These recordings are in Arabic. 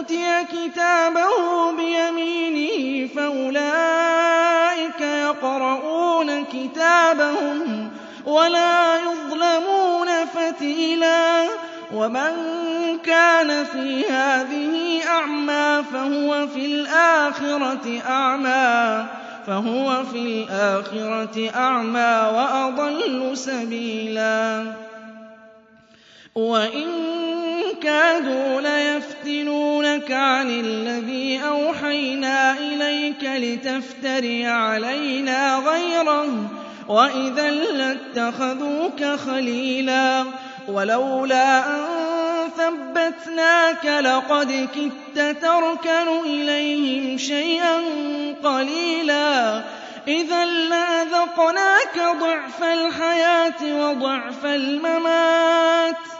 أوتي كتابه بيمينه فأولئك يقرؤون كتابهم ولا يظلمون فتيلا ومن كان في هذه أعمى فهو في الآخرة أعمى فهو في الآخرة أعمى وأضل سبيلا وإن كادوا ليفتنون يَسْأَلُونَكَ عَنِ الَّذِي أَوْحَيْنَا إِلَيْكَ لِتَفْتَرِيَ عَلَيْنَا غَيْرَهُ وَإِذًا لَّاتَّخَذُوكَ خَلِيلًا وَلَوْلَا أَن ثَبَّتْنَاكَ لَقَدْ كِدتَّ تَرْكَنُ إِلَيْهِمْ شَيْئًا قَلِيلًا إِذًا لَّأَذَقْنَاكَ ضِعْفَ الْحَيَاةِ وَضِعْفَ الْمَمَاتِ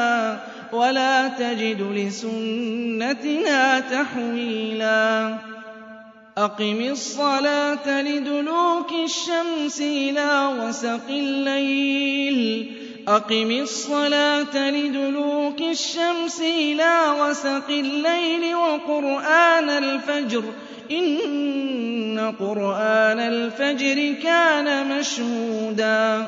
ولا تجد لسنتنا تحويلا. أقم الصلاة لدلوك الشمس إلى وسق الليل. أقم الصلاة لدلوك الشمس إلى وسق الليل وقرآن الفجر. إن قرآن الفجر كان مشهوداً.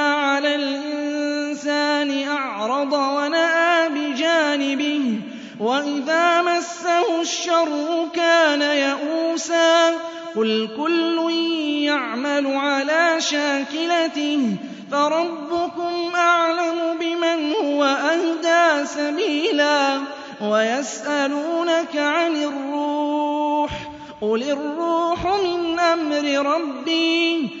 الأرض ونأى بجانبه وإذا مسه الشر كان يئوسا قل كل يعمل على شاكلته فربكم أعلم بمن هو أهدى سبيلا ويسألونك عن الروح قل الروح من أمر ربي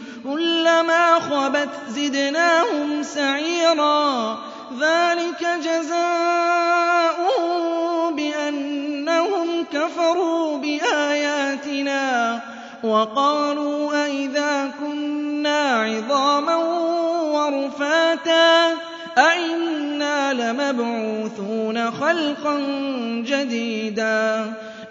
كلما خبت زدناهم سعيرا. ذلك جزاء بأنهم كفروا بآياتنا وقالوا أئذا كنا عظاما ورفاتا. أئنا لمبعوثون خلقا جديدا.